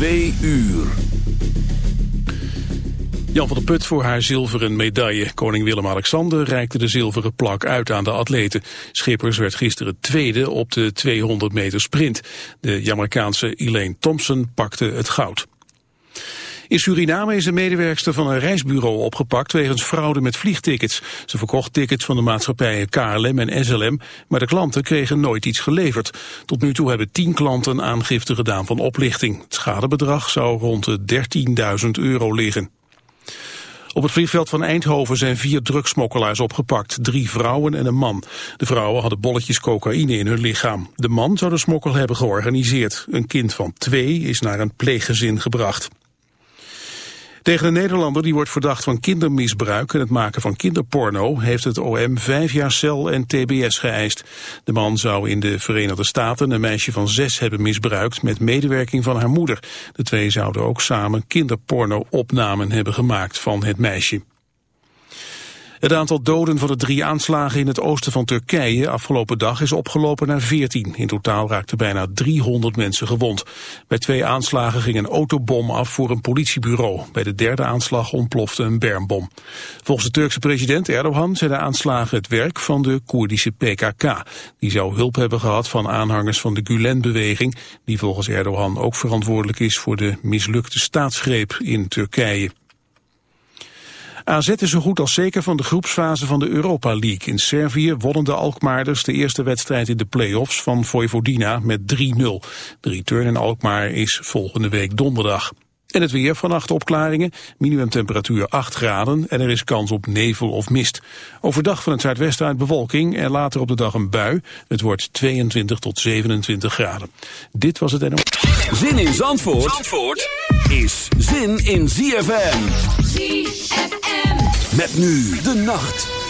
Twee uur. Jan van der Put voor haar zilveren medaille. Koning Willem-Alexander reikte de zilveren plak uit aan de atleten. Schippers werd gisteren tweede op de 200 meter sprint. De Jamaicaanse Elaine Thompson pakte het goud. In Suriname is een medewerkster van een reisbureau opgepakt wegens fraude met vliegtickets. Ze verkocht tickets van de maatschappijen KLM en SLM, maar de klanten kregen nooit iets geleverd. Tot nu toe hebben tien klanten aangifte gedaan van oplichting. Het schadebedrag zou rond de 13.000 euro liggen. Op het vliegveld van Eindhoven zijn vier drugsmokkelaars opgepakt. Drie vrouwen en een man. De vrouwen hadden bolletjes cocaïne in hun lichaam. De man zou de smokkel hebben georganiseerd. Een kind van twee is naar een pleeggezin gebracht. Tegen een Nederlander die wordt verdacht van kindermisbruik en het maken van kinderporno heeft het OM vijf jaar cel en tbs geëist. De man zou in de Verenigde Staten een meisje van zes hebben misbruikt met medewerking van haar moeder. De twee zouden ook samen kinderporno-opnamen hebben gemaakt van het meisje. Het aantal doden van de drie aanslagen in het oosten van Turkije afgelopen dag is opgelopen naar 14. In totaal raakten bijna 300 mensen gewond. Bij twee aanslagen ging een autobom af voor een politiebureau. Bij de derde aanslag ontplofte een bermbom. Volgens de Turkse president Erdogan zijn de aanslagen het werk van de Koerdische PKK. Die zou hulp hebben gehad van aanhangers van de Gulen-beweging... die volgens Erdogan ook verantwoordelijk is voor de mislukte staatsgreep in Turkije. AZ is zo goed als zeker van de groepsfase van de Europa League. In Servië wonnen de Alkmaarders de eerste wedstrijd in de play-offs van Vojvodina met 3-0. De return in Alkmaar is volgende week donderdag. En het weer, vannacht opklaringen, minimumtemperatuur 8 graden en er is kans op nevel of mist. Overdag van het zuidwesten uit bewolking en later op de dag een bui. Het wordt 22 tot 27 graden. Dit was het NO. Zin in Zandvoort, Zandvoort is zin in ZFM. ZFM. Met nu de nacht.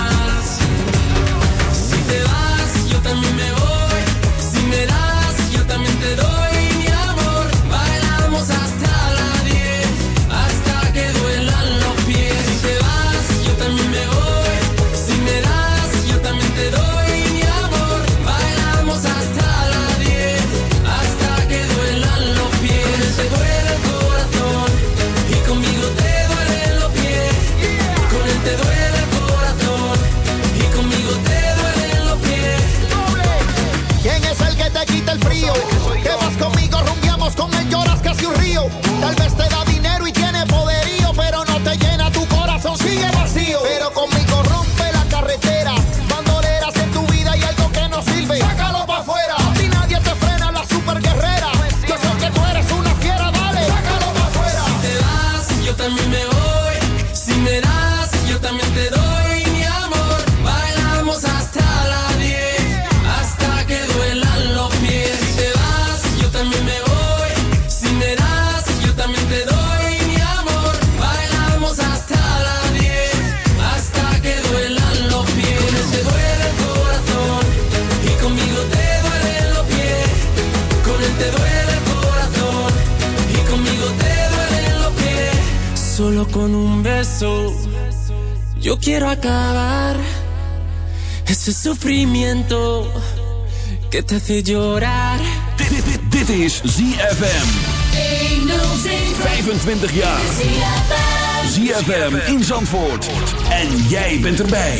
llorar. Dit, dit, dit, dit is ZFM. 25 jaar. ZFM in Zandvoort. En jij bent erbij.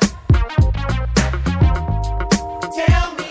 Tell me.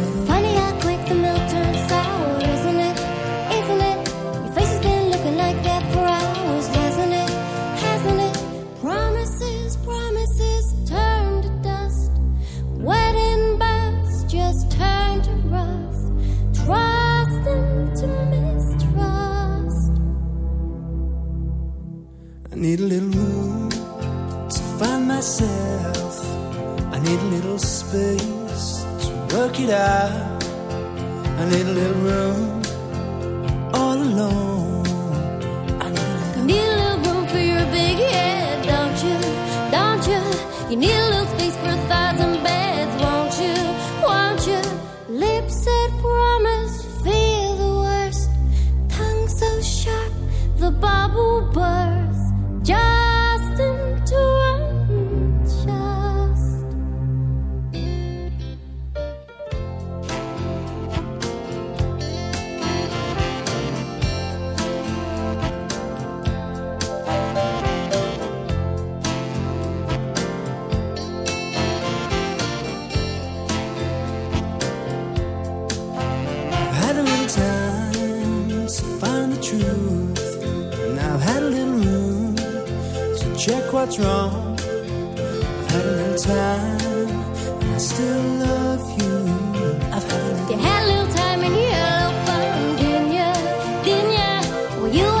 you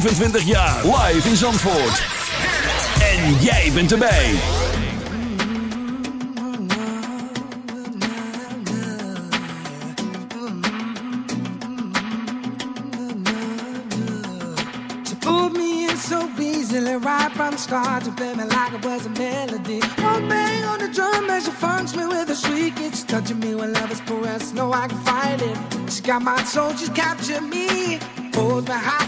25 jaar. Live in Zandvoort. En jij bent erbij. She me in so easily right from the start. To play me like it was a melody. One bang on the drum as she funks me with a shriek. It's touching me when love is caressed. No, I can fight it. She got my soul, she's captured me. Holds my heart.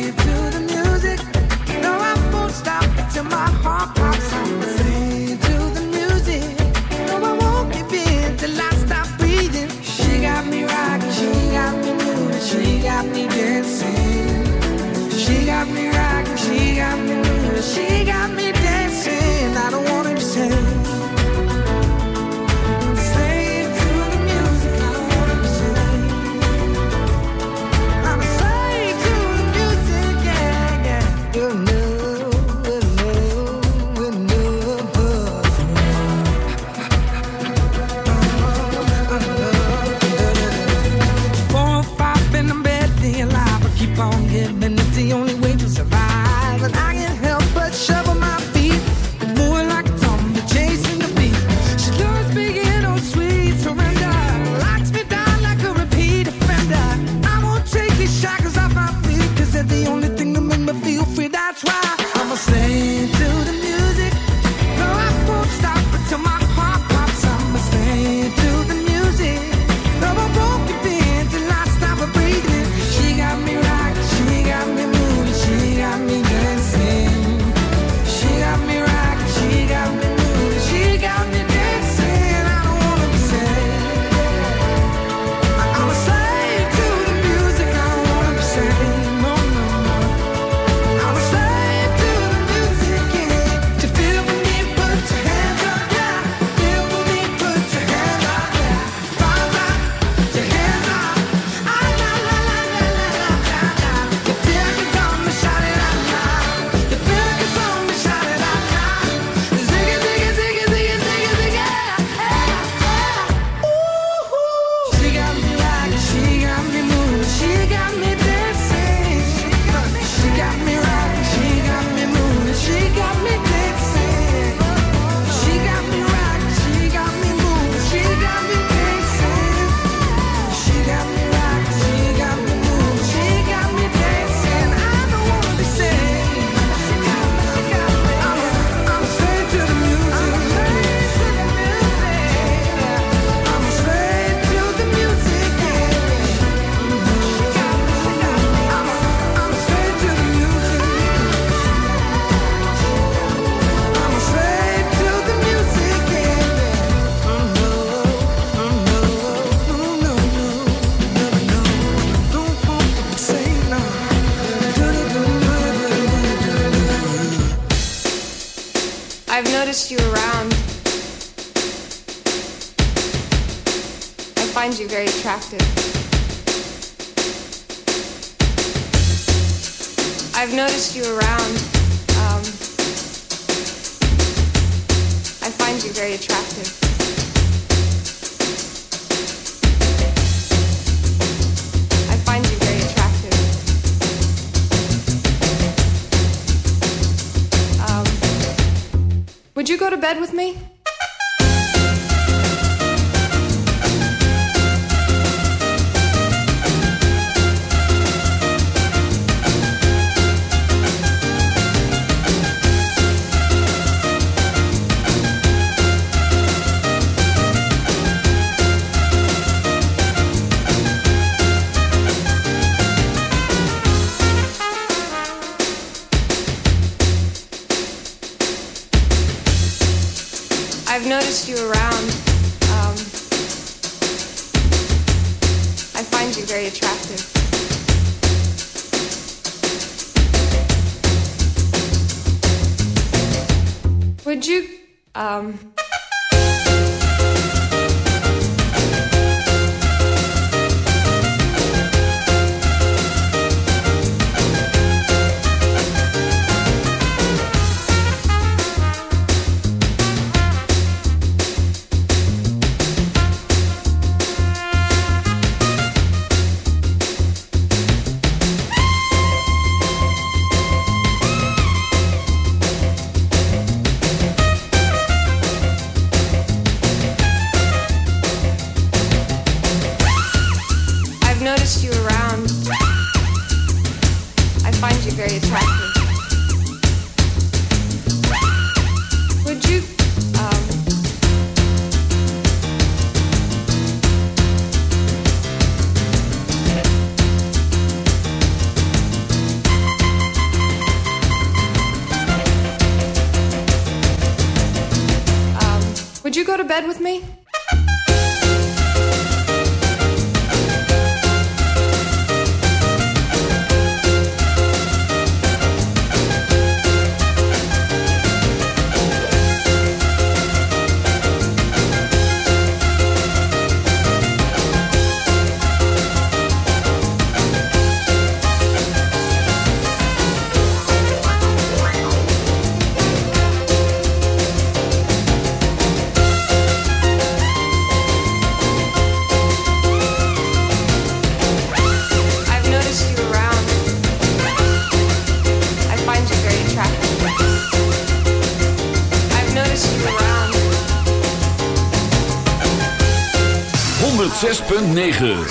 106.9